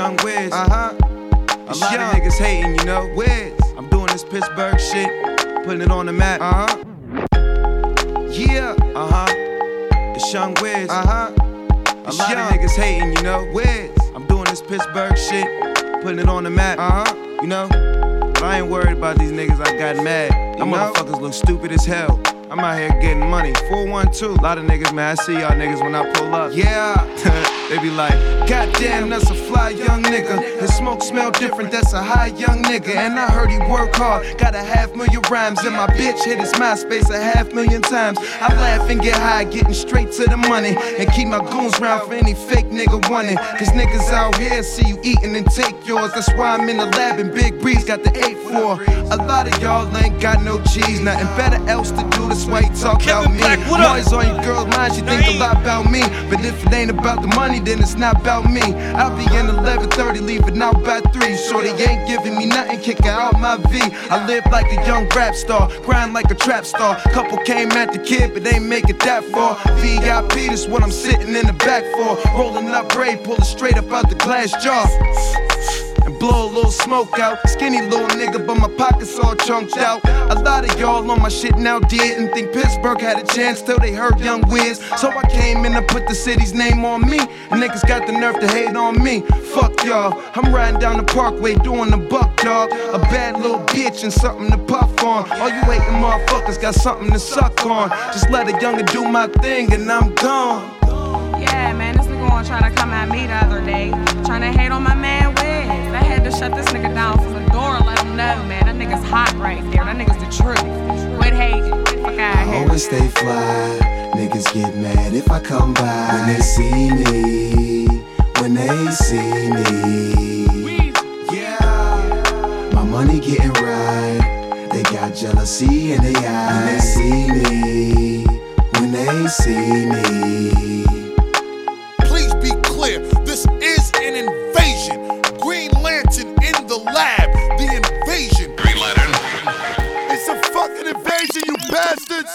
Young Wiz. Uh huh. A lot young. of niggas hating, you know. Wiz. I'm doing this Pittsburgh shit, putting it on the map. Uh huh. Yeah. Uh huh. It's Young Wiz. Uh huh. A lot of niggas hating, you know. Wiz. I'm doing this Pittsburgh shit, putting it on the map. Uh huh. You know? But I ain't worried about these niggas, I got mad. Them know? motherfuckers look stupid as hell. I'm out here getting money. 412. A lot of niggas, man, I see y'all niggas when I pull up. Yeah. they be like, Goddamn, that's a fly young nigga. His smoke smell different, that's a high young nigga. And I heard he work hard, got a half million rhymes. And my bitch hit his MySpace a half million times. I laugh and get high, getting straight to the money. And keep my goons round for any fake nigga wanting. Cause niggas out here see you eating and take yours. That's why I'm in the lab and Big Breeze got the 8-4. A lot of y'all ain't got no cheese, nothing better else to do. About me. Black, what? Always on your girl's mind, she think a lot about me. But if it ain't about the money, then it's not about me. I'll be in 11:30, leaving out by three. Shorty ain't giving me nothing, kicking out my V. I live like a young rap star, grind like a trap star. Couple came at the kid, but ain't make it that far. VIP, that's what I'm sitting in the back for. Rolling up braid, pull it straight up out the glass jar. And blow a little smoke out. Skinny little nigga, but my pockets all chunked out. A lot of y'all on my shit now didn't think Pittsburgh had a chance till they heard Young Wiz. So I came in to put the city's name on me. And niggas got the nerve to hate on me. Fuck y'all. I'm riding down the parkway doing the buck, dog. A bad little bitch and something to puff on. All you hating motherfuckers got something to suck on. Just let a younger do my thing and I'm gone. Yeah, man, this nigga wanna try to come at me the other day. Trying to hate on my man to shut this nigga down from the door and let him know, man. That nigga's hot right there. That nigga's the truth. Quit hating. Fuck out here. Always stay fly. Niggas get mad if I come by. When they see me, when they see me. Yeah. My money getting right. They got jealousy in their eyes. When they see me, when they see me. Please be clear,